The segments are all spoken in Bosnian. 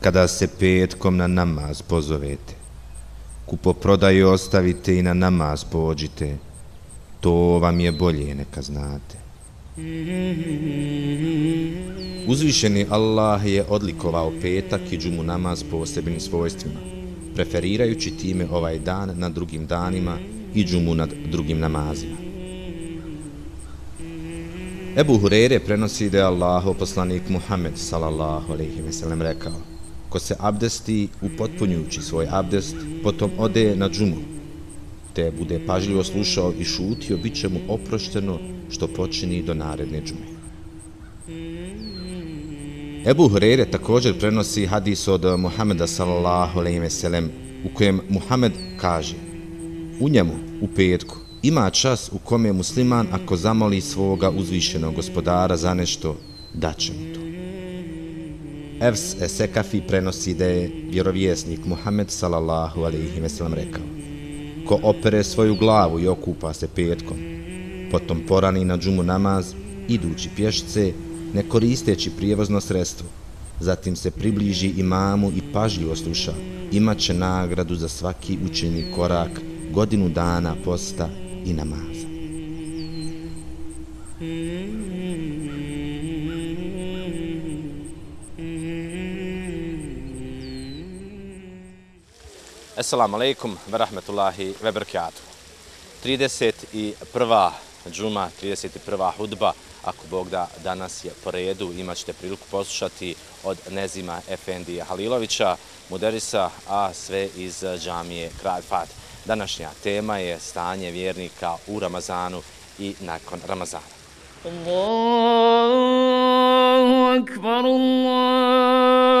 Kada se petkom na namaz pozovete, kupoprodaju ostavite i na namaz pođite, to vam je bolje neka znate. Uzvišeni Allah je odlikovao petak i džumu namaz posebnim svojstvima, preferirajući time ovaj dan nad drugim danima i džumu nad drugim namazima. Ebu Hurere prenosi da je Allahu poslanik Muhammed sallallahu alejhi ve sellem rekao: Ko se abdesti upotpunjujući svoj abdest, potom ode na džumu, te bude pažljivo slušao i šutio, bit će mu oprošteno što počini do naredne džume. Ebu Hurere također prenosi hadis od Muhameda sallallahu alejhi ve sellem u kojem Muhammed kaže: U njemu u petku ima čas u kome musliman ako zamoli svoga uzvišenog gospodara za nešto, daće mu to. Evs Esekafi prenosi da je vjerovjesnik Muhammed sallallahu alaihi ve sellem rekao Ko opere svoju glavu i okupa se petkom, potom porani na džumu namaz, idući pješce, ne koristeći prijevozno sredstvo, zatim se približi imamu i pažljivo sluša, imaće nagradu za svaki učeni korak godinu dana posta i namaza. Assalamu alaikum wa rahmetullahi wa barakatuh. 31. džuma, 31. hudba, ako Bog da, danas je po redu, imat ćete priliku poslušati od Nezima Efendija Halilovića, Muderisa, a sve iz džamije Kralj Fatih. Današnja tema je stanje vjernika u Ramazanu i nakon Ramazana. Allahu akbar, Allahu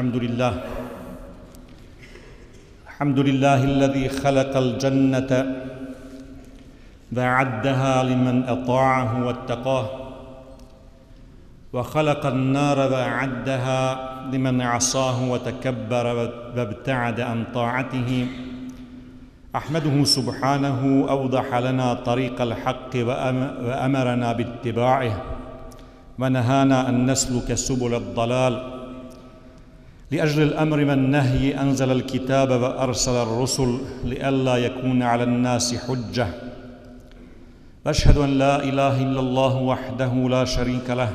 الحمد لله. الحمد لله الذي خلق الجنة وأعدها لمن أطاعه واتقاه وخلق النار وأعدها لمن عصاه وتكبر وابتعد عن طاعته. أحمده سبحانه أوضح لنا طريق الحق وأمرنا باتباعه ونهانا أن نسلك سبل الضلال. لأجل الأمر والنهي أنزل الكتاب وأرسل الرسل لئلا يكون على الناس حجة. وأشهد أن لا إله إلا الله وحده لا شريك له.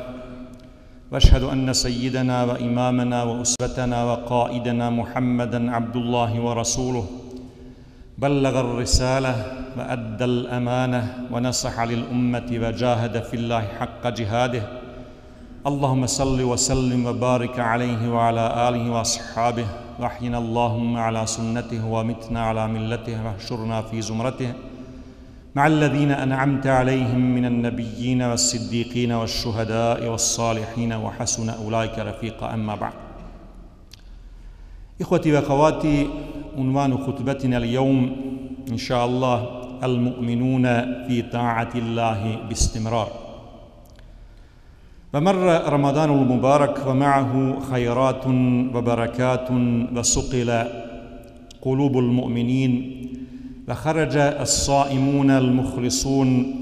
وأشهد أن سيدنا وإمامنا وأسوتنا وقائدنا محمدا عبد الله ورسوله. بلغ الرسالة وأدى الأمانة ونصح للأمة وجاهد في الله حق جهاده. اللهم صل وسلم وبارك عليه وعلى آله وأصحابه. وأحينا اللهم على سنته ومتنا على ملته وأحشرنا في زمرته. مع الذين أنعمت عليهم من النبيين والصديقين والشهداء والصالحين وحسن أولئك رفيقا أما بعد. إخوتي وأخواتي عنوان خطبتنا اليوم إن شاء الله المؤمنون في طاعة الله باستمرار. ومر رمضان المبارك ومعه خيرات وبركات وسقل قلوب المؤمنين وخرج الصائمون المخلصون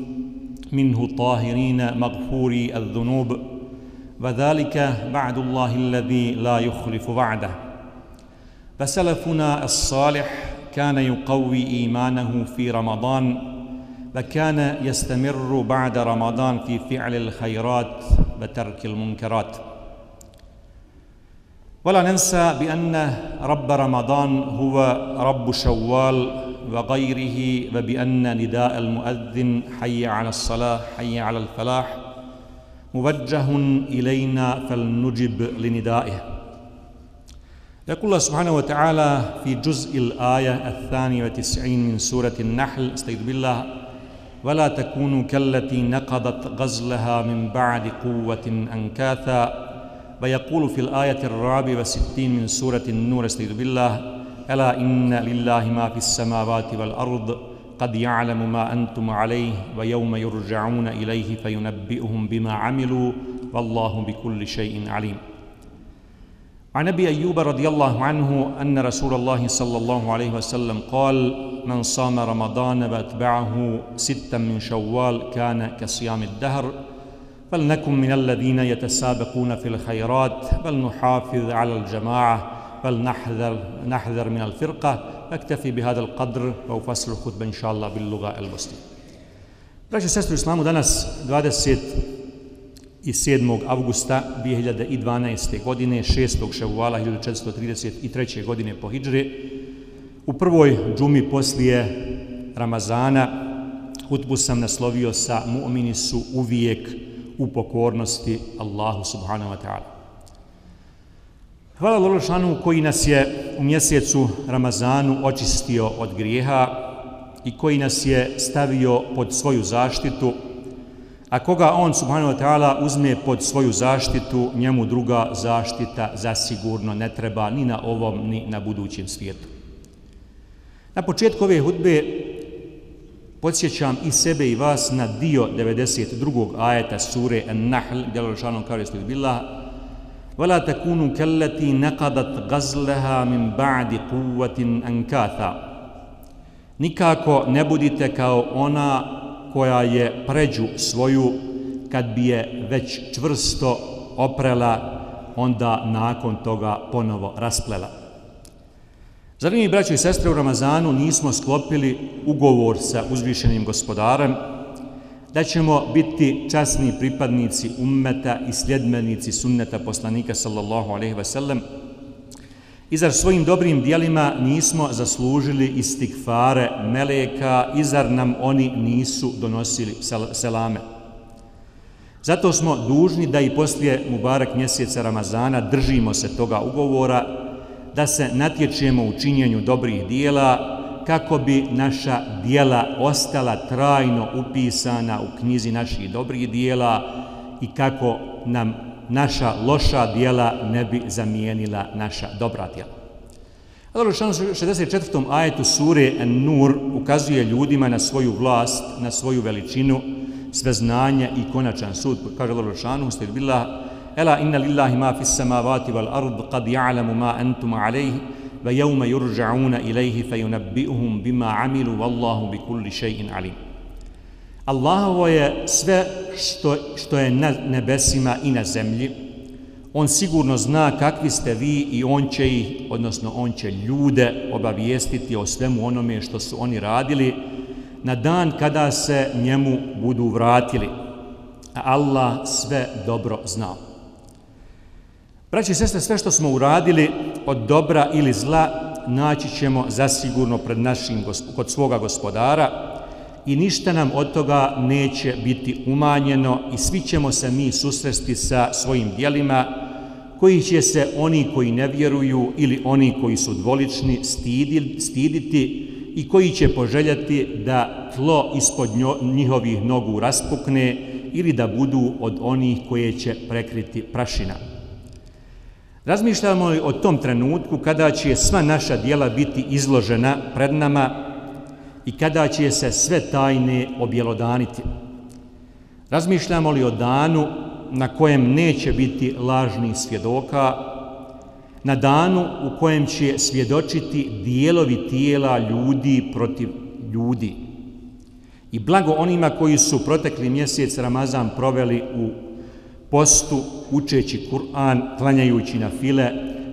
منه طاهرين مغفوري الذنوب وذلك بعد الله الذي لا يخلف وعده فسلفنا الصالح كان يقوي إيمانه في رمضان وكان يستمر بعد رمضان في فعل الخيرات وترك المنكرات. ولا ننسى بأن رب رمضان هو رب شوال وغيره وبأن نداء المؤذن حي على الصلاة حي على الفلاح موجه إلينا فلنجب لندائه. يقول الله سبحانه وتعالى في جزء الآية الثانية وتسعين من سورة النحل استعيذ بالله ولا تكونوا كالتي نقضت غزلها من بعد قوة أنكاثا. ويقول في الآية الرابعة والستين من سورة النور استعيذ بالله ألا إن لله ما في السماوات والأرض؟ قد يعلم ما أنتم عليه ويوم يرجعون إليه فينبئهم بما عملوا والله بكل شيء عليم. عن أبي أيوب رضي الله عنه أن رسول الله صلى الله عليه وسلم قال من صام رمضان وأتبعه ستا من شوال كان كصيام الدهر فلنكن من الذين يتسابقون في الخيرات فلنحافظ على الجماعة فلنحذر نحذر من الفرقة اكتفي بهذا القدر وافصل الخطبة إن شاء الله باللغة المسلمه. Braće sestri u islamu, danas 20 i 7. avgusta 2012. godine, 6. ševuala 1433. godine po Hidžri, u prvoj džumi poslije Ramazana, hutbu sam naslovio sa mu'mini su uvijek u pokornosti Allahu subhanahu wa ta'ala. Hvala Lološanu koji nas je u mjesecu Ramazanu očistio od grijeha i koji nas je stavio pod svoju zaštitu, a koga on, subhanahu wa ta'ala, uzme pod svoju zaštitu, njemu druga zaštita zasigurno ne treba ni na ovom, ni na budućem svijetu. Na početku ove hudbe podsjećam i sebe i vas na dio 92. ajeta sure An-Nahl, gdje Allah kaže što je bila وَلَا تَكُونُوا كَلَّتِي نَقَدَتْ غَزْلَهَا مِنْ بَعْدِ قُوَّةٍ أَنْكَاثًا Nikako ne budite kao ona koja je pređu svoju kad bi je već čvrsto oprela, onda nakon toga ponovo rasplela. Zar mi, braćo i sestre, u Ramazanu nismo sklopili ugovor sa uzvišenim gospodarem da ćemo biti časni pripadnici ummeta i sljedmenici sunneta poslanika sallallahu alaihi ve sellem I zar svojim dobrim dijelima nismo zaslužili istikfare meleka i zar nam oni nisu donosili selame? Zato smo dužni da i poslije Mubarak mjeseca Ramazana držimo se toga ugovora, da se natječemo u činjenju dobrih dijela kako bi naša dijela ostala trajno upisana u knjizi naših dobrih dijela i kako nam naša loša dijela ne bi zamijenila naša dobra dijela. Allah u 64. ajetu sure An-Nur ukazuje ljudima na svoju vlast, na svoju veličinu, sve znanje i konačan sud. Kaže Allah u ste bila, Ela inna lillahi ma fis samavati wal ard, qad ja'lamu ma antum alejhi, ve jevme yurja'una ilaihi fe bima amilu wallahu bi kulli še'in alim. Allahovo je sve što, što je na nebesima i na zemlji. On sigurno zna kakvi ste vi i on će ih, odnosno on će ljude obavijestiti o svemu onome što su oni radili na dan kada se njemu budu vratili. A Allah sve dobro zna. Braći i sestre, sve što smo uradili od dobra ili zla naći ćemo zasigurno pred našim, kod svoga gospodara i ništa nam od toga neće biti umanjeno i svi ćemo se mi susresti sa svojim dijelima koji će se oni koji ne vjeruju ili oni koji su dvolični stiditi i koji će poželjati da tlo ispod njihovih nogu raspukne ili da budu od onih koje će prekriti prašina. Razmišljamo li o tom trenutku kada će sva naša dijela biti izložena pred nama i kada će se sve tajne objelodaniti? Razmišljamo li o danu na kojem neće biti lažni svjedoka, na danu u kojem će svjedočiti dijelovi tijela ljudi protiv ljudi? I blago onima koji su protekli mjesec Ramazan proveli u postu, učeći Kur'an, klanjajući na file,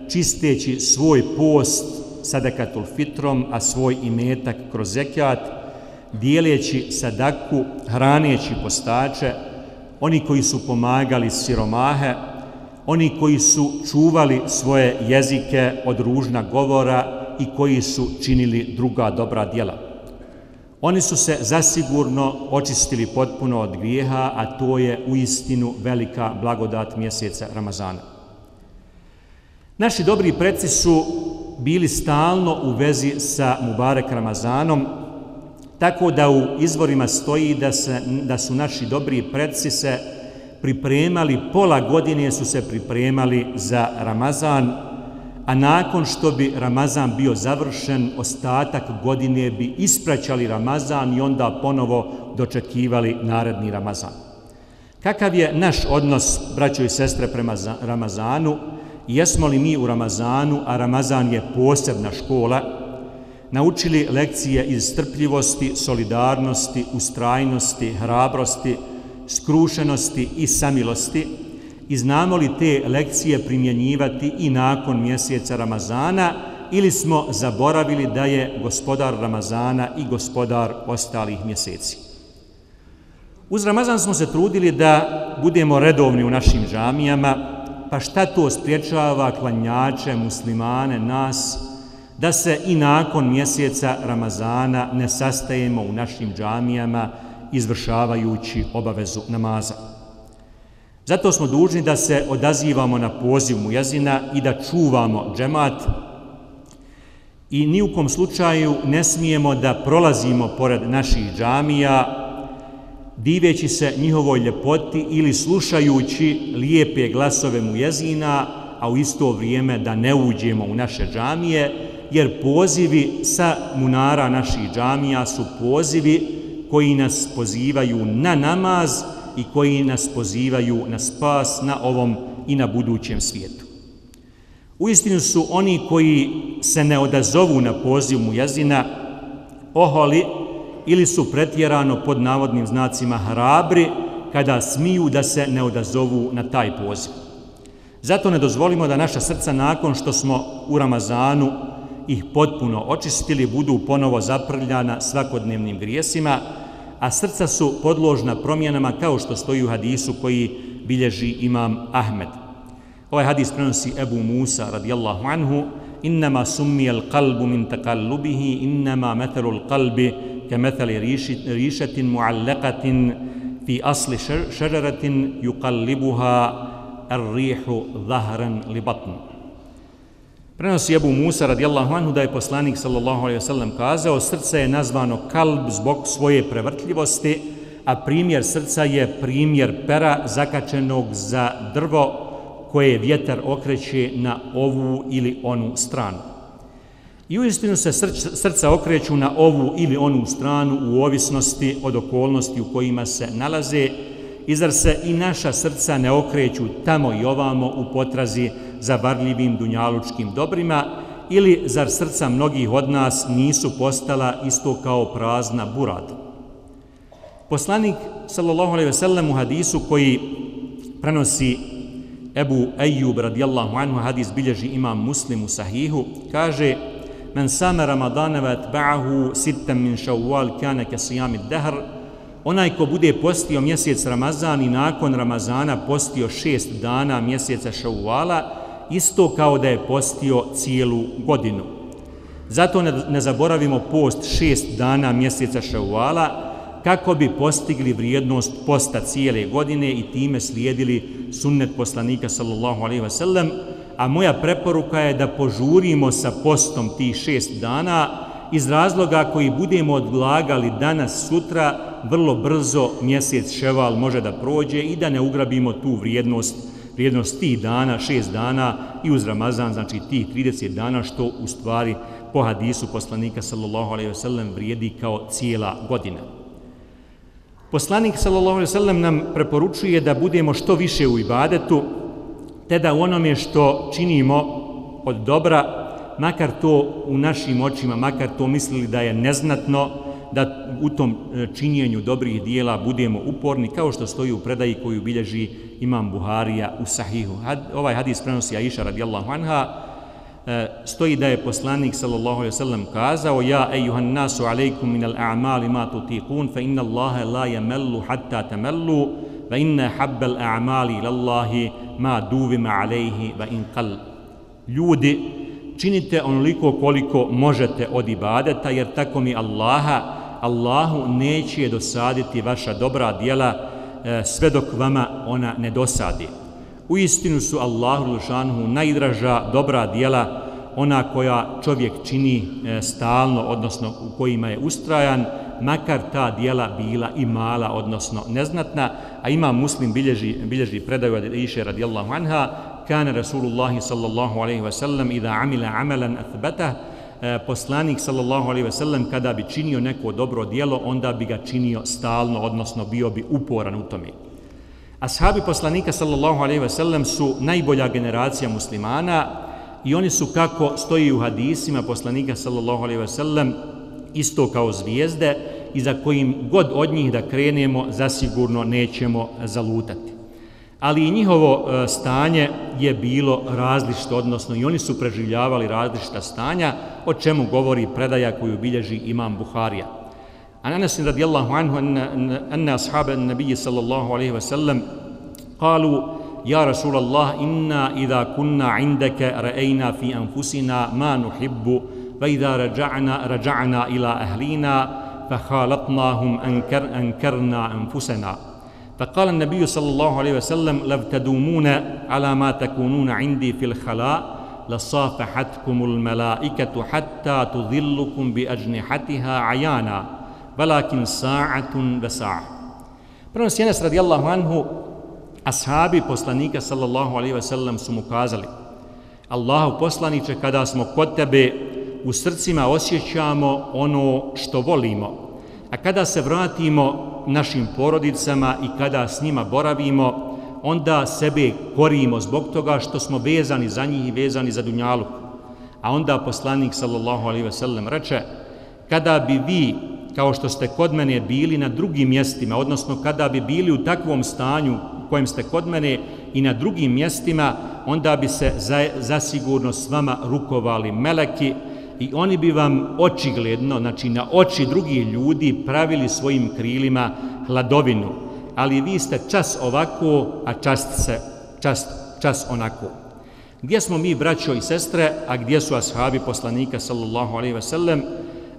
čisteći svoj post sadakatul fitrom, a svoj imetak kroz zekijat, dijeleći sadaku, hraneći postače, oni koji su pomagali siromahe, oni koji su čuvali svoje jezike od ružna govora i koji su činili druga dobra djela. Oni su se zasigurno očistili potpuno od grijeha, a to je u istinu velika blagodat mjeseca Ramazana. Naši dobri preci su bili stalno u vezi sa Mubarek Ramazanom, tako da u izvorima stoji da, se, da su naši dobri predsi se pripremali, pola godine su se pripremali za Ramazan, a nakon što bi Ramazan bio završen, ostatak godine bi ispraćali Ramazan i onda ponovo dočekivali naredni Ramazan. Kakav je naš odnos, braćo i sestre, prema Ramazanu? Jesmo li mi u Ramazanu, a Ramazan je posebna škola, naučili lekcije iz strpljivosti, solidarnosti, ustrajnosti, hrabrosti, skrušenosti i samilosti, i znamo li te lekcije primjenjivati i nakon mjeseca Ramazana ili smo zaboravili da je gospodar Ramazana i gospodar ostalih mjeseci. Uz Ramazan smo se trudili da budemo redovni u našim džamijama, pa šta to spriječava klanjače, muslimane, nas, da se i nakon mjeseca Ramazana ne sastajemo u našim džamijama izvršavajući obavezu namaza. Zato smo dužni da se odazivamo na poziv mujezina i da čuvamo džemat i ni u kom slučaju ne smijemo da prolazimo pored naših džamija diveći se njihovoj ljepoti ili slušajući lijepe glasove mujazina, a u isto vrijeme da ne uđemo u naše džamije, jer pozivi sa munara naših džamija su pozivi koji nas pozivaju na namaz, i koji nas pozivaju na spas na ovom i na budućem svijetu. Uistinu su oni koji se ne odazovu na poziv mu oholi ili su pretjerano pod navodnim znacima hrabri kada smiju da se ne odazovu na taj poziv. Zato ne dozvolimo da naša srca nakon što smo u Ramazanu ih potpuno očistili budu ponovo zaprljana svakodnevnim grijesima, a srca su podložna promjenama kao što stoji u hadisu koji bilježi imam Ahmed. Ovaj hadis prenosi Ebu Musa radijallahu anhu innama summi al qalbu min taqallubihi innama mathalu al qalbi kamathali rishatin mu'allaqatin fi asli shajaratin yuqallibuha ar-rihu dhahran li batn Prenosi Abu Musa radijallahu anhu da je poslanik sallallahu alejhi ve sellem kazao srce je nazvano kalb zbog svoje prevrtljivosti a primjer srca je primjer pera zakačenog za drvo koje vjetar okreće na ovu ili onu stranu. I uistinu se srca okreću na ovu ili onu stranu u ovisnosti od okolnosti u kojima se nalaze, izar se i naša srca ne okreću tamo i ovamo u potrazi za varljivim dunjalučkim dobrima, ili zar srca mnogih od nas nisu postala isto kao prazna burada? Poslanik sallallahu alejhi ve sellem u hadisu koji prenosi Ebu Ejub radijallahu anhu hadis bilježi imam Muslim u sahihu kaže Men same Ramadana wa atba'ahu sittan min Shawwal kana ka siyam dahr Onaj ko bude postio mjesec Ramazan i nakon Ramazana postio šest dana mjeseca Shawwala isto kao da je postio cijelu godinu. Zato ne, ne zaboravimo post šest dana mjeseca Shawwala, kako bi postigli vrijednost posta cijele godine i time slijedili sunnet poslanika sallallahu alaihi wasallam, a moja preporuka je da požurimo sa postom tih šest dana iz razloga koji budemo odlagali danas, sutra, vrlo brzo mjesec ševal može da prođe i da ne ugrabimo tu vrijednost, vrijednost tih dana, šest dana i uz Ramazan, znači tih 30 dana, što u stvari po hadisu poslanika sallallahu alaihi wasallam vrijedi kao cijela godina. Poslanik sallallahu alejhi ve sellem nam preporučuje da budemo što više u ibadetu, te da u onome što činimo od dobra, makar to u našim očima, makar to mislili da je neznatno, da u tom e, činjenju dobrih dijela budemo uporni, kao što stoji u predaji koju bilježi imam Buharija u Sahihu. Ovaj hadis prenosi Aisha radijallahu anha, e, stoji da je poslanik sallallahu alejhi ve sellem kazao ja ejuhan nasu alejkum min al a'mali ma tutiqun fa inna Allaha la yamallu hatta tamallu inna habbal al a'mali ila ma duvima alejhi wa in qal. Ljudi činite onoliko koliko možete od ibadeta jer tako mi Allaha Allahu neće dosaditi vaša dobra djela e, sve dok vama ona ne dosadi. U istinu su Allahu Lušanhu najdraža dobra dijela, ona koja čovjek čini e, stalno, odnosno u kojima je ustrajan, makar ta dijela bila i mala, odnosno neznatna, a ima muslim bilježi, bilježi predaju od Iše radijallahu anha, kana Rasulullahi sallallahu alaihi wa sallam idha amila amalan athbatah, e, poslanik sallallahu alaihi wa sallam kada bi činio neko dobro dijelo, onda bi ga činio stalno, odnosno bio bi uporan u tome. Ashabi poslanika sallallahu alaihi ve sellem su najbolja generacija muslimana i oni su kako stoji u hadisima poslanika sallallahu alejhi ve sellem isto kao zvijezde i za kojim god od njih da krenemo zasigurno nećemo zalutati. Ali i njihovo e, stanje je bilo različito, odnosno i oni su preživljavali različita stanja, o čemu govori predaja koju bilježi imam Buharija. عن انس رضي الله عنه ان ان اصحاب النبي صلى الله عليه وسلم قالوا يا رسول الله انا اذا كنا عندك راينا في انفسنا ما نحب فإذا رجعنا رجعنا إلى اهلنا فخالطناهم انكر أنكرنا أنفسنا فقال النبي صلى الله عليه وسلم لو تدومون على ما تكونون عندي في الخلاء لصافحتكم الملائكة حتى تظلكم بأجنحتها عيانا sa'atun ve sa'a. Prenosi Enes radijallahu anhu, ashabi poslanika sallallahu alaihi ve sellem su mu kazali Allahu poslaniče, kada smo kod tebe u srcima osjećamo ono što volimo, a kada se vratimo našim porodicama i kada s njima boravimo, onda sebe korimo zbog toga što smo vezani za njih i vezani za dunjalu. A onda poslanik sallallahu alaihi ve sellem reče, kada bi vi kao što ste kod mene bili na drugim mjestima, odnosno kada bi bili u takvom stanju u kojem ste kod mene i na drugim mjestima, onda bi se za, zasigurno s vama rukovali meleki i oni bi vam očigledno, znači na oči drugih ljudi, pravili svojim krilima hladovinu. Ali vi ste čas ovako, a čas, se, čas, čas onako. Gdje smo mi, braćo i sestre, a gdje su ashabi poslanika, sallallahu alaihi ve sellem,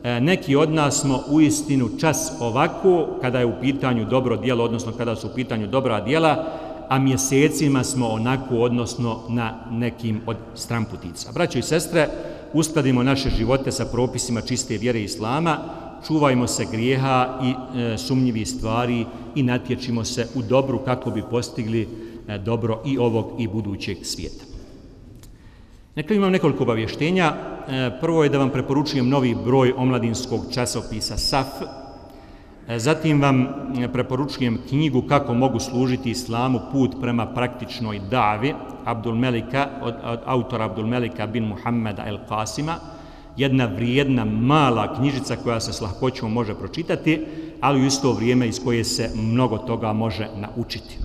e, neki od nas smo u istinu čas ovako kada je u pitanju dobro dijelo, odnosno kada su u pitanju dobra dijela, a mjesecima smo onako, odnosno na nekim od stramputica. Braćo i sestre, uskladimo naše živote sa propisima čiste vjere Islama, čuvajmo se grijeha i e, sumnjivi stvari i natječimo se u dobru kako bi postigli e, dobro i ovog i budućeg svijeta. Nekaj imam nekoliko obavještenja. E, prvo je da vam preporučujem novi broj omladinskog časopisa SAF. E, zatim vam e, preporučujem knjigu Kako mogu služiti islamu put prema praktičnoj davi Abdul Melika, od, od autora Abdul Melika bin Muhammeda El Qasima. Jedna vrijedna, mala knjižica koja se s lahkoćom može pročitati, ali u isto vrijeme iz koje se mnogo toga može naučiti.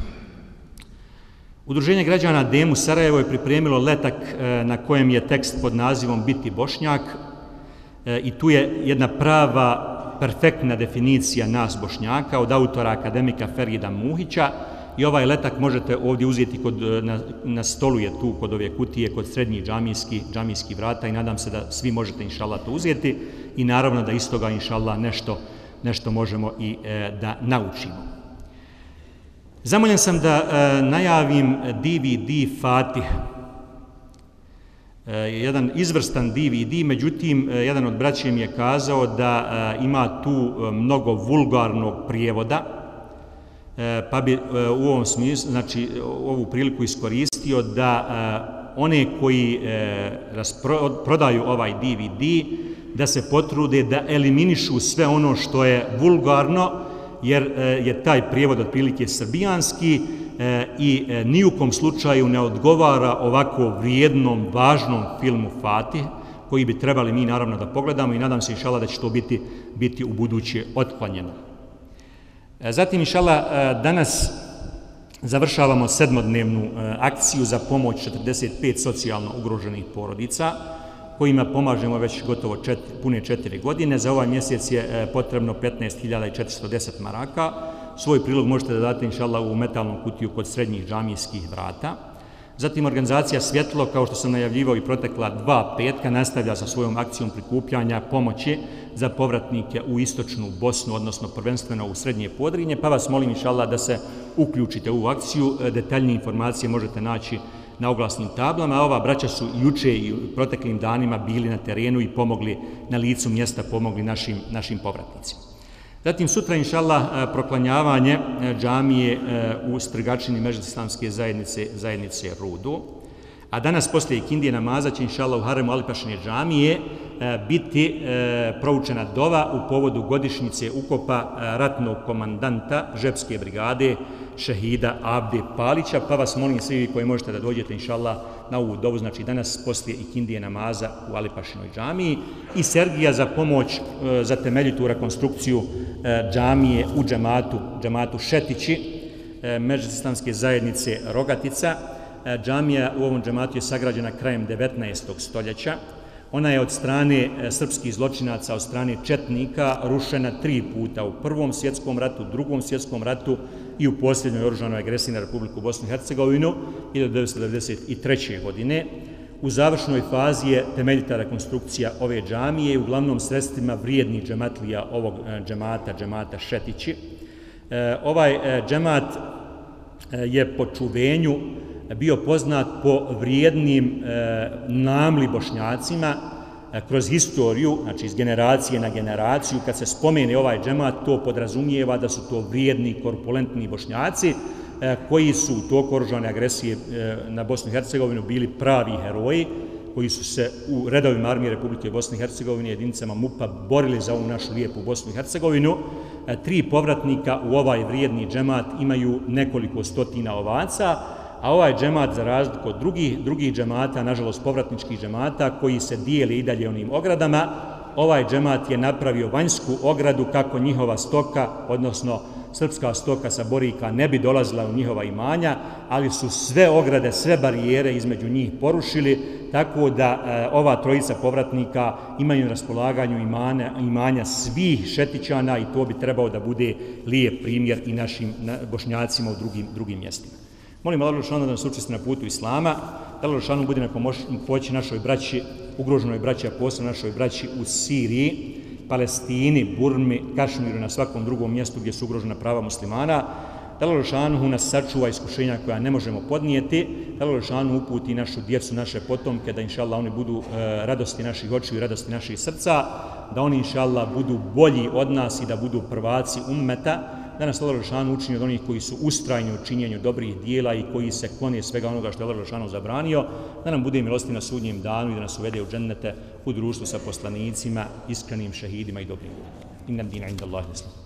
Udruženje građana Demu Sarajevo je pripremilo letak e, na kojem je tekst pod nazivom Biti Bošnjak i tu je jedna prava, perfektna definicija nas Bošnjaka od autora akademika Ferida Muhića i ovaj letak možete ovdje uzeti kod, e, na, na stolu je tu kod ove kutije, kod srednjih džamijski, džamijski vrata i nadam se da svi možete inšallah to uzeti i naravno da iz toga inšallah nešto, nešto možemo i e, da naučimo. Zamoljen sam da e, najavim DVD Fatih. E, jedan izvrstan DVD, međutim, eh, jedan od braća mi je kazao da eh, ima tu mnogo vulgarnog prijevoda, pa bi u ovom smislu, znači, ovu priliku iskoristio da one koji prodaju ovaj DVD, da se potrude da eliminišu sve ono što je vulgarno, jer je taj prijevod otprilike srbijanski e, i e, ni slučaju ne odgovara ovako vrijednom, važnom filmu Fatih, koji bi trebali mi naravno da pogledamo i nadam se inšala da će to biti, biti u buduće otklanjeno. E, zatim inšala e, danas završavamo sedmodnevnu e, akciju za pomoć 45 socijalno ugroženih porodica kojima pomažemo već gotovo čet, pune četiri godine. Za ovaj mjesec je e, potrebno 15.410 maraka. Svoj prilog možete da date, inša Allah, u metalnom kutiju kod srednjih džamijskih vrata. Zatim organizacija Svjetlo, kao što sam najavljivao i protekla dva petka, nastavlja sa svojom akcijom prikupljanja pomoći za povratnike u istočnu Bosnu, odnosno prvenstveno u srednje podrinje, pa vas molim, inša Allah, da se uključite u akciju. Detaljnije informacije možete naći na oglasnim tablama, a ova braća su juče i proteklim danima bili na terenu i pomogli na licu mjesta, pomogli našim, našim povratnicima. Zatim sutra, inša Allah, e, proklanjavanje e, džamije e, u strgačini međuslamske zajednice, zajednice Rudu. A danas, poslije ikindije namaza, će inša Allah u Haremu Alipašine džamije biti proučena dova u povodu godišnjice ukopa ratnog komandanta Žepske brigade šehida Abde Palića, pa vas molim svi koji možete da dođete, inša Allah, na ovu dovu, znači danas poslije ikindije namaza u Alipašinoj džamiji i Sergija za pomoć e, za temeljitu rekonstrukciju e, džamije u džamatu, džamatu Šetići, e, Međusislamske zajednice Rogatica. E, džamija u ovom džamatu je sagrađena krajem 19. stoljeća. Ona je od strane e, srpskih zločinaca, od strane Četnika, rušena tri puta u Prvom svjetskom ratu, drugom svjetskom ratu, i u posljednjoj oružanoj agresiji na Republiku Bosnu i Hercegovinu 1993. godine. U završnoj fazi je temeljita rekonstrukcija ove džamije i uglavnom sredstvima vrijednih džematlija ovog e, džemata, džemata Šetići. E, ovaj e, džemat e, je po čuvenju bio poznat po vrijednim namli bošnjacima, E, kroz historiju, znači iz generacije na generaciju, kad se spomene ovaj džemat, to podrazumijeva da su to vrijedni, korpulentni bošnjaci, e, koji su u toku oružane agresije e, na Bosnu i Hercegovinu bili pravi heroji, koji su se u redovima armije Republike Bosne i Hercegovine jedinicama MUPA borili za ovu našu lijepu Bosnu i Hercegovinu. Tri povratnika u ovaj vrijedni džemat imaju nekoliko stotina ovaca, a ovaj džemat za razliku od drugih, drugih džemata, nažalost povratničkih džemata, koji se dijeli i dalje onim ogradama, ovaj džemat je napravio vanjsku ogradu kako njihova stoka, odnosno srpska stoka sa Borika ne bi dolazila u njihova imanja, ali su sve ograde, sve barijere između njih porušili, tako da e, ova trojica povratnika imaju na raspolaganju imane, imanja svih šetićana i to bi trebao da bude lijep primjer i našim na, bošnjacima u drugim, drugim mjestima. Molim Allah Lušanu da nas učesti na putu Islama, da Lešanu bude na pomoć, pomoći našoj braći, ugroženoj braći, a posebno našoj braći u Siriji, Palestini, Burmi, Kašmiru, na svakom drugom mjestu gdje su ugrožena prava muslimana, da Lešanu nas sačuva iskušenja koja ne možemo podnijeti, da Lešanu uputi našu djecu, naše potomke, da inša Allah oni budu e, radosti naših očiju i radosti naših srca, da oni inša Allah budu bolji od nas i da budu prvaci ummeta, da nas Allah Lešanu učini od onih koji su ustrajni u činjenju dobrih dijela i koji se klone svega onoga što je Allah Lešanu zabranio, da nam bude milosti na sudnjem danu i da nas uvede u džennete u društvu sa poslanicima, iskrenim šehidima i dobrim ljudima. Innam dina inda Allah islam.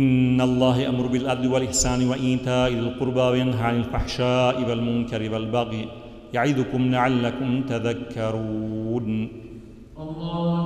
إن الله يأمر بالعدل والإحسان وإيتاء ذي القربى وينهى عن الفحشاء والمنكر والبغي يعظكم لعلكم تذكرون الله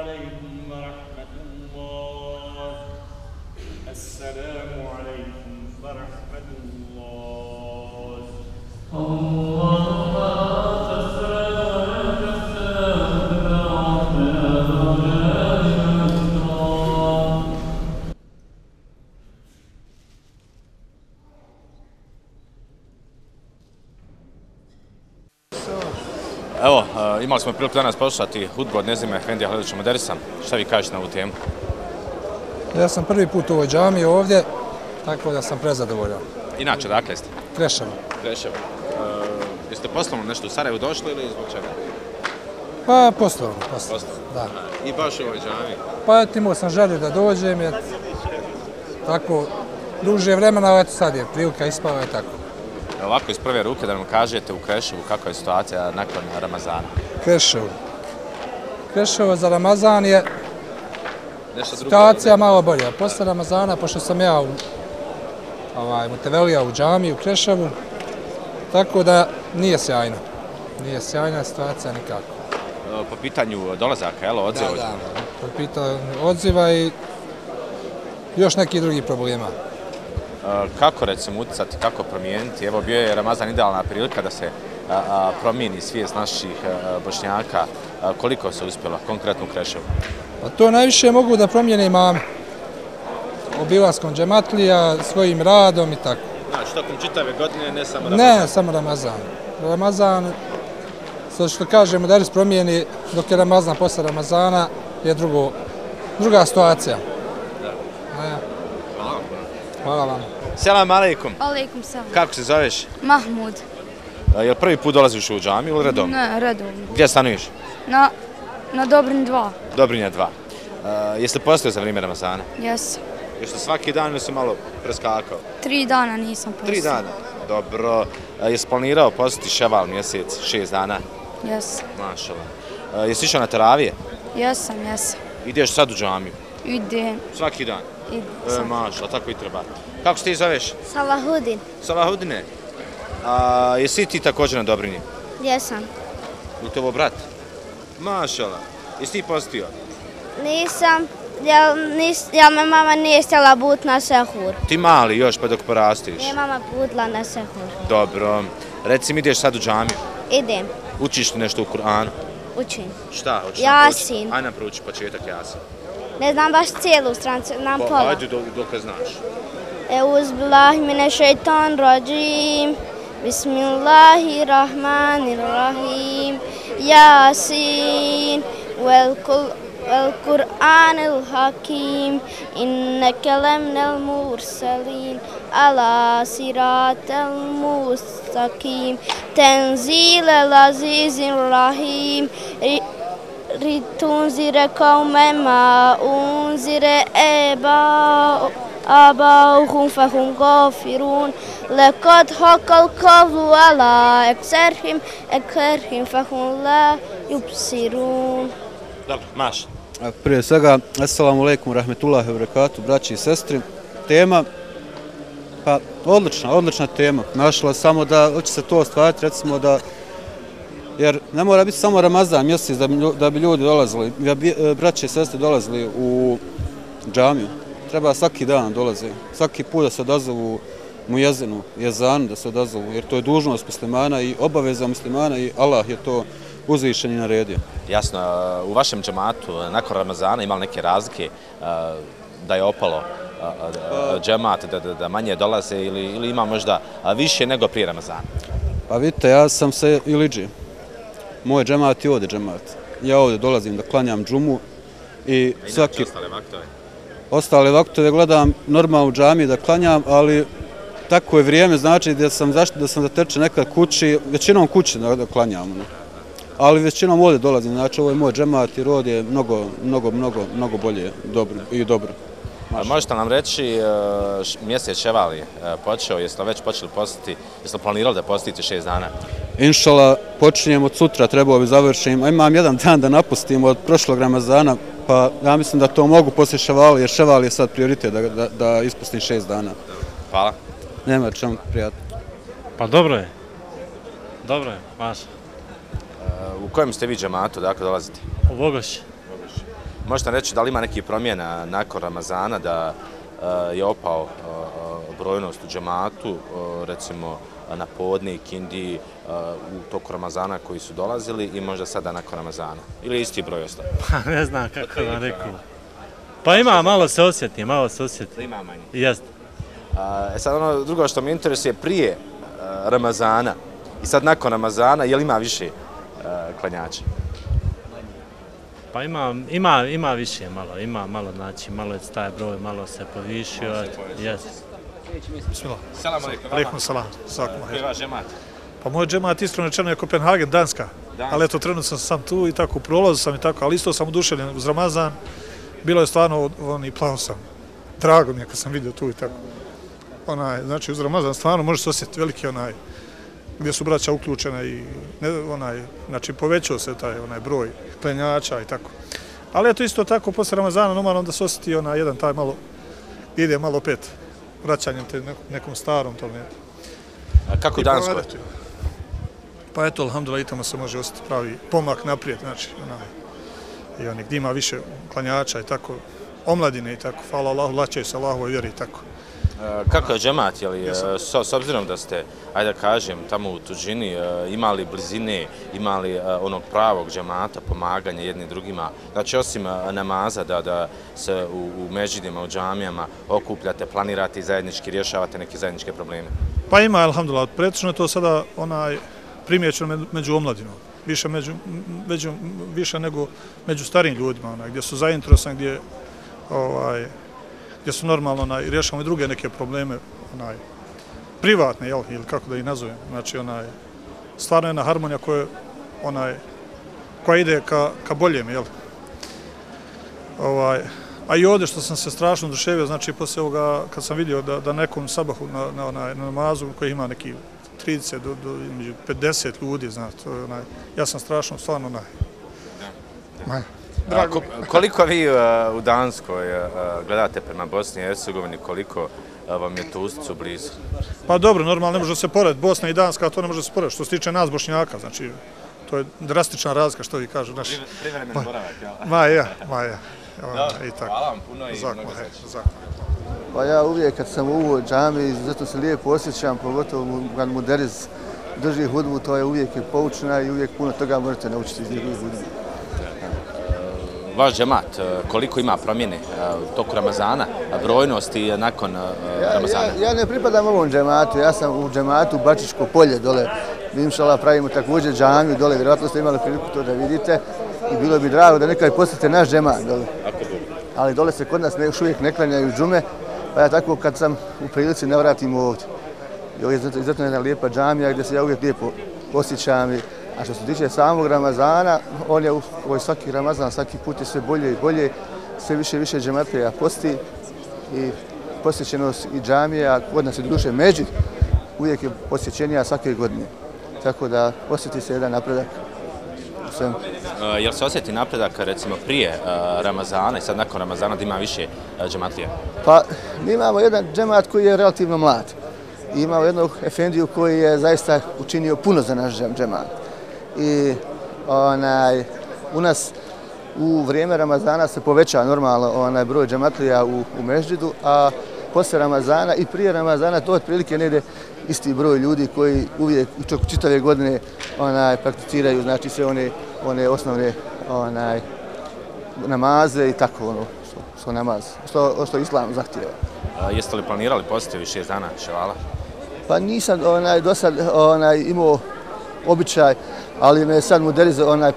Friday priliku danas poslušati hudbu od Nezima Efendija Halilovića Moderisa. Šta vi kažete na ovu temu? Ja sam prvi put u ovoj džami ovdje, tako da sam prezadovoljan. Inače, dakle ste? Krešava. Kreševo. E, jeste poslovno nešto u Sarajevu došli ili zbog čega? Pa poslovno, poslovno. Poslovno. Da. I baš u ovoj džami. Pa eto, imao sam želju da dođem, jer tako duže vremena, eto sad je prilika ispala i tako. Ovako iz prve ruke da nam kažete u Kreševu kakva je situacija nakon Ramazana. Kreševo. Kreševo za Ramazan je situacija malo bolja. Posle Ramazana, pošto sam ja u ovaj, Mutevelija u džami u Kreševu, tako da nije sjajno. Nije sjajna situacija nikako. E, Po pitanju dolazaka, jel, odziva? Da, da. Po pitanju odziva i još neki drugi problema. E, Kako recimo utjecati, kako promijeniti? Evo bio je Ramazan idealna prilika da se promijeni svijest naših bošnjaka. Koliko se uspjelo konkretno u Kreševu? A to najviše mogu da promijene imame. Obilaskom džematlija, svojim radom i tako. Znači, tokom čitave godine, ne samo Ne, samo Ramazan. Ramazan, sad što kažemo da se promijeni dok je Ramazan posle Ramazana, je drugo, druga situacija. Ne, hvala vam. Selam aleikum. Aleikum salam. Kako se zoveš? Mahmud. A, Jel prvi put dolaziš u džamiju ili redovno? Ne, redovno. Gdje stanuješ? Na, na Dobrin 2. Dobrinja 2. Uh, jeste postio za vrijeme Ramazana? Jes. Jeste svaki dan ili se malo preskakao? Tri dana nisam postila. Tri dana. Dobro. Uh, jesi planirao postiti ševal mjesec, šest dana? Jes. Mašala. Uh, jesi išao na teravije? Jesam, jesam. Ideš sad u džamiju? Idem. Svaki dan? Idem. E, mašala, tako i treba. Kako se ti zoveš? Salahudin. Salahudine. A, jesi ti također na Dobrini? Jesam. Ili to ovo brat? Mašala. Jesi ti postio? Nisam, ja, nis, ja me mama nije htjela but na sehur. Ti mali još pa dok porastiš. Nije mama putla na sehur. Dobro. Reci mi ideš sad u džamiju. Idem, Učiš li nešto u Kur'anu? učim. Šta hoćeš Jasin. Ajde nam prouči početak Jasin. Ne znam baš cijelu strancu, nam Pa, pola. ajde dok, dok znaš. Billahi mine šeitan rajim. بسم الله الرحمن الرحيم ياسين والقرآن الحكيم إنك لمن المرسلين على صراط المستقيم تنزيل العزيز الرحيم لتنذر قوما ما أنذر آباؤهم آباؤهم فهم غافرون لقد حق القول على أكثرهم أكثرهم فهم لا يبصرون Dobro, maš. Prije svega, assalamu alaikum, rahmetullahi wa barakatuh, braći i sestri. Tema, pa odlična, odlična tema. Našla samo da, hoće se to ostvariti, recimo da, jer ne mora biti samo Ramazan mjesec da bi, lju- da bi ljudi dolazili, da bi e, braće i sestre dolazili u džamiju. Treba svaki dan dolaze, svaki put da se odazovu mu jezinu, jezanu da se odazovu, jer to je dužnost muslimana i obaveza muslimana i Allah je to uzvišen i naredio. Jasno, u vašem džematu nakon Ramazana imali neke razlike da je opalo a, a, a, džemat, da, da, da manje dolaze ili, ili ima možda više nego prije Ramazana? Pa vidite, ja sam se Iliđi. Moj džemat je ovdje džemat. Ja ovdje dolazim da klanjam džumu i svaki ostale vaktove? Ostale vaktove gledam normalno u džami da klanjam, ali tako je vrijeme, znači da sam zašto da sam zateče nekad kući, većinom kući da, klanjam. Ono. Ali većinom ovdje dolazim, znači ovo je moj džemat i rod je mnogo, mnogo, mnogo, mnogo bolje dobro, i dobro. A Možete nam reći, e, mjesec ševali e, počeo, jeste li već počeli postiti, jeste li planirali da postite šest dana? Inšala, počinjem od sutra, trebao bi završim. Imam jedan dan da napustim od prošlog Ramazana, pa ja mislim da to mogu poslije ševali, jer ševali je sad prioritet da, da, da ispustim šest dana. Hvala. Nema čemu prijatno. Pa dobro je. Dobro je, maš. E, U kojem ste vi džematu, dakle dolazite? U Bogoši. Možete reći da li ima neki promjena nakon Ramazana da e, je opao e, e, brojnost u džematu, recimo na podne i kindi e, u toku Ramazana koji su dolazili i možda sada nakon Ramazana? Ili je isti broj ostao? Pa ne znam kako da rekao. Pa ima, malo se osjeti, malo se osjeti. Ima manje. Jeste. E sad ono drugo što me interesuje prije Ramazana i sad nakon Ramazana, je li ima više klanjača? Pa ima, ima, ima više malo, ima malo, znači malo je taj broj, malo se povišio. Jeste. Bismillah. Salam alaikum. Alaikum salam. Koji je vaš džemat? Pa moj džemat iskreno rečeno je Kopenhagen, Danska. Danska. Ali eto, trenutno sam tu i tako, u prolazu sam i tako, ali isto sam oduševljen uz Ramazan. Bilo je stvarno, on i plao sam. Drago mi je kad sam vidio tu i tako. Onaj, znači, uz Ramazan stvarno može se osjetiti veliki onaj, gdje su braća uključena i ne, onaj, znači povećao se taj onaj broj plenjača i tako. Ali eto isto tako posle Ramazana normalno da se osjeti onaj jedan taj malo ide malo opet vraćanjem te nekom, starom tome. A kako I provedete. Pa eto, alhamdulillah, i tamo se može osjetiti pravi pomak naprijed, znači, onaj, i oni gdje ima više klanjača i tako, omladine i tako, hvala Allahu, laćaju se Allahovoj vjeri i tako. Eh, kako je džemat, je li, eh, s, s obzirom da ste, ajde da kažem, tamo u tuđini eh, imali blizine, imali onog pravog džemata, pomaganja jedni drugima, znači osim namaza da, da se u, u međidima, u džamijama okupljate, planirate i zajednički rješavate neke zajedničke probleme? Pa ima, alhamdulillah, pretično je to sada onaj primjećeno među omladinom, više, među, među, više nego među starijim ljudima, onaj, gdje su zainteresani, gdje, ovaj, gdje su normalno onaj, rješavamo i druge neke probleme, onaj, privatne, jel, ili kako da ih nazovem, znači, onaj, stvarno jedna harmonija koja, onaj, koja ide ka, ka boljem, jel. Ovaj, a i ovdje što sam se strašno oduševio, znači poslije ovoga kad sam vidio da, da nekom sabahu na, na, onaj, na namazu koji ima neki 30 do, do između 50 ljudi, znači, onaj, ja sam strašno, stvarno onaj. A, ko, koliko vi uh, u Danskoj uh, gledate prema Bosni i Hercegovini, koliko uh, vam je tu usticu blizu? Pa dobro, normalno ne može se pored Bosna i Danska, to ne može se pored. Što se tiče nas Bošnjaka, znači, to je drastična razlika, što vi kažu. Naš... Privremen boravak, jel? Ma ja, ma ja. Dobro, I tako. hvala vam puno i Zakon, mnogo sreće. zakon. Pa ja uvijek kad sam u ovoj džami, zato se lijepo osjećam, pogotovo mu- kad Muderiz drži hudbu, to je uvijek je poučna i uvijek puno toga možete naučiti iz njegove hudbe. Vaš džemat, uh, koliko ima promjene uh, u toku Ramazana, a brojnosti nakon Ja, Ramazana? ja, ja ne pripadam ovom džematu, ja sam u džematu Bačičko polje dole. Mi inšala pravimo također džamiju dole, vjerojatno ste imali priliku to da vidite i bilo bi drago da nekad posjetite naš džemat dole. Ako Bog. Ali dole se kod nas ne, još uvijek ne klanjaju džume, pa ja tako kad sam u prilici ne vratim ovdje. I ovo je zato jedna lijepa džamija gdje se ja uvijek lijepo osjećam. I, a što se tiče samog Ramazana, on je ovaj svaki Ramazan, svaki put je sve bolje i bolje, sve više i više džematlija posti i posjećenost i džamija, kod nas je duše međi, uvijek je posjećenija svake godine. Tako da osjeti se jedan napredak svemu. Uh, jel se osjeti napredak recimo prije uh, Ramazana i sad nakon Ramazana da ima više uh, džematlija? Pa mi imamo jedan džemat koji je relativno mlad. I imamo jednog efendiju koji je zaista učinio puno za naš džem- džemat. I onaj, u nas u vrijeme Ramazana se poveća normalno onaj broj džematlija u, u Mežđidu, a posle Ramazana i prije Ramazana to otprilike ne ide isti broj ljudi koji uvijek u toku čitave godine onaj prakticiraju znači sve one one osnovne onaj namaze i tako ono što, što namaz, što, što islam zahtijeva. Uh, jeste li planirali posjetiti ovih šest dana ševala? Pa nisam onaj do sad onaj imao običaj, ali me je sad Muderiz onaj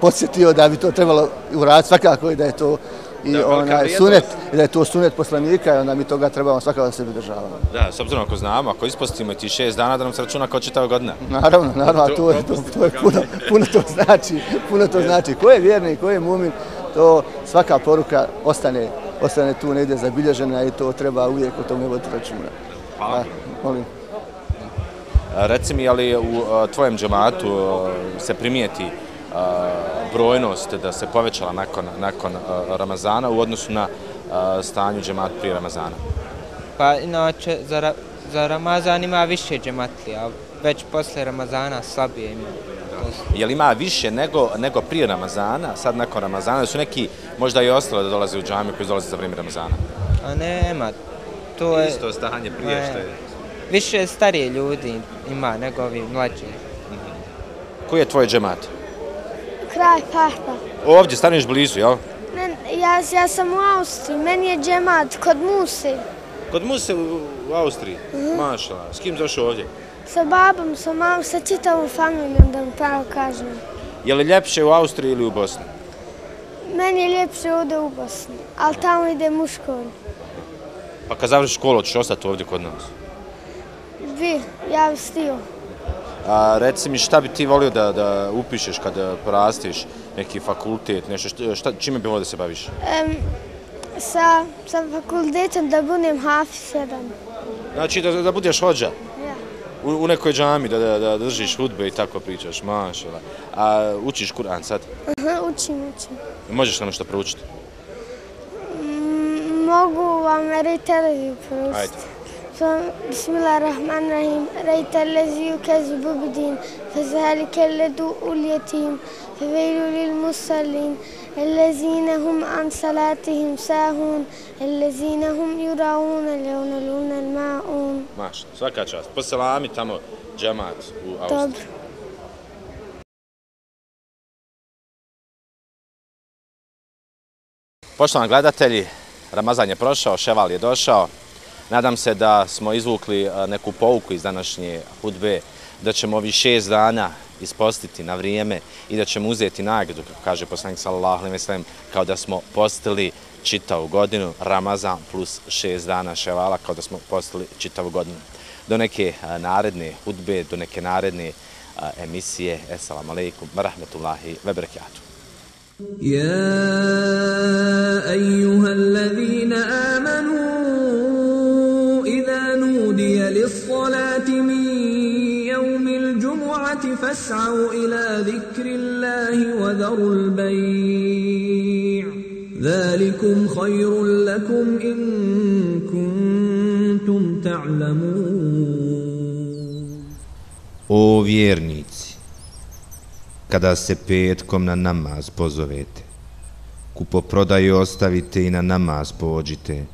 podsjetio da bi to trebalo uraditi svakako i da je to i Da, onaj sunet, da je to sunet poslanika i onda mi toga trebamo svakako da se pridržavamo. Da, s obzirom ako znamo, ako ispostimo ti šest dana da nam se računa kao čitava godina. Naravno, naravno, to, je, to, to je puno, puno to znači, puno to znači. Ko je vjernik, ko je mumin, to svaka poruka ostane, ostane tu negdje zabilježena i to treba uvijek o tome voditi računa. Hvala. Da, molim. Reci mi, ali u tvojem džematu se primijeti brojnost da se povećala nakon, Ramazana u odnosu na stanju džemata prije Ramazana? Pa inače za, ra za Ramazan ima više džematlija, već posle Ramazana slabije ima. Jel ima više nego, nego prije Ramazana, sad nakon Ramazana, da su neki možda i ostali da dolaze u džamiju koji dolaze za vrijeme Ramazana? A nema, to je... Isto stanje prije što je. Više starije ljudi ima nego ovi mlađi. Koji je tvoj džemat? Kraj Fahta. Ovdje, staneš blizu, jel? Ja, ja sam u Austriji, meni je džemat kod Muse. Kod Muse u, u Austriji, mašala. S kim došao ovdje? Sa babom, sa mamom, sa čitavom familijom, da vam pravo kažem. Je li ljepše u Austriji ili u Bosni? Meni je ljepše ovdje u Bosni, ali tamo ide u školu. Pa kad završiš školu, ćeš ostati ovdje kod nas. Vi, ja bi stio. A, reci mi šta bi ti volio da, da upišeš kada porastiš neki fakultet, nešto, šta, šta, čime bi volio da se baviš? Em, sa, sa fakultetom da budem hafiz jedan. Znači da, da budeš hođa Ja. u, u nekoj džami, da, da, da držiš hudbe i tako pričaš, mašala. A učiš Kur'an sad? Aha, učim, učim. Možeš nam nešto proučiti? Mm, mogu vam rejtelezi proučiti. Ajde. بسم الله الرحمن الرحيم ريت الذي يكذب بدين فذلك لدوء اليتيم فويل للمصلين الذين هم عن صلاتهم ساهون الذين هم يراؤون ينالون الماعون Maš, svaka čast. Poselami tamo džemat u Austriji. Dobro. Poštovani gledatelji, Ramazan je prošao, Ševal je došao. Nadam se da smo izvukli e, neku pouku iz današnje hudbe, da ćemo ovih šest dana ispostiti na vrijeme i da ćemo uzeti nagradu, kako kaže poslanik sallallahu alejhi ve sellem, kao da smo postili čitavu godinu, Ramazan plus šest dana ševala, kao da smo postili čitavu godinu. Do neke e, naredne hudbe, do neke naredne e, emisije. Assalamu alaikum, rahmetullahi ve berekatuh. يا أيها الذين آمنوا إذا نودي للصلاة من يوم الجمعة فاسعوا إلى ذكر الله وذروا البيع ذلكم خير لكم إن كنتم تعلمون O vjernici, kada se petkom na namaz pozovete, kupoprodaju ostavite i na namaz pođite,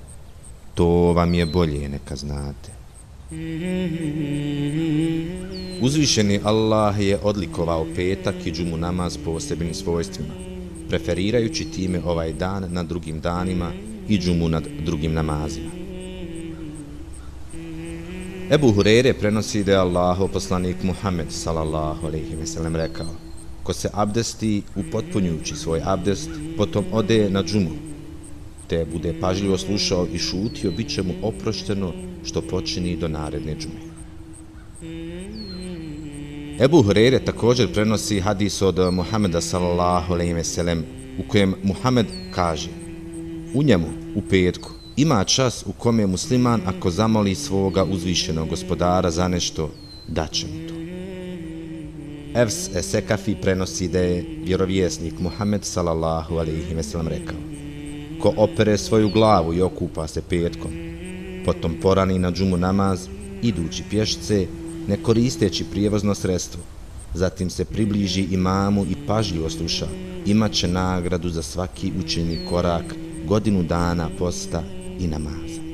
to vam je bolje neka znate. Uzvišeni Allah je odlikovao petak i džumu namaz posebnim svojstvima, preferirajući time ovaj dan nad drugim danima i džumu nad drugim namazima. Ebu Hurere prenosi da je Allahu poslanik Muhammed sallallahu alejhi ve sellem rekao: Ko se abdesti upotpunjujući svoj abdest, potom ode na džumu, te bude pažljivo slušao i šutio, bit će mu oprošteno što počini do naredne džume. Ebu Hurere također prenosi hadis od Muhameda sallallahu alejhi ve sellem u kojem Muhammed kaže: U njemu u petku ima čas u kome musliman ako zamoli svoga uzvišenog gospodara za nešto, daće mu to. Evs Esekafi prenosi da je vjerovjesnik Muhammed sallallahu alaihi ve sellem rekao Ko opere svoju glavu i okupa se petkom, potom porani na džumu namaz, idući pješce, ne koristeći prijevozno sredstvo, zatim se približi imamu i pažljivo sluša, imaće nagradu za svaki učeni korak godinu dana posta i namaza.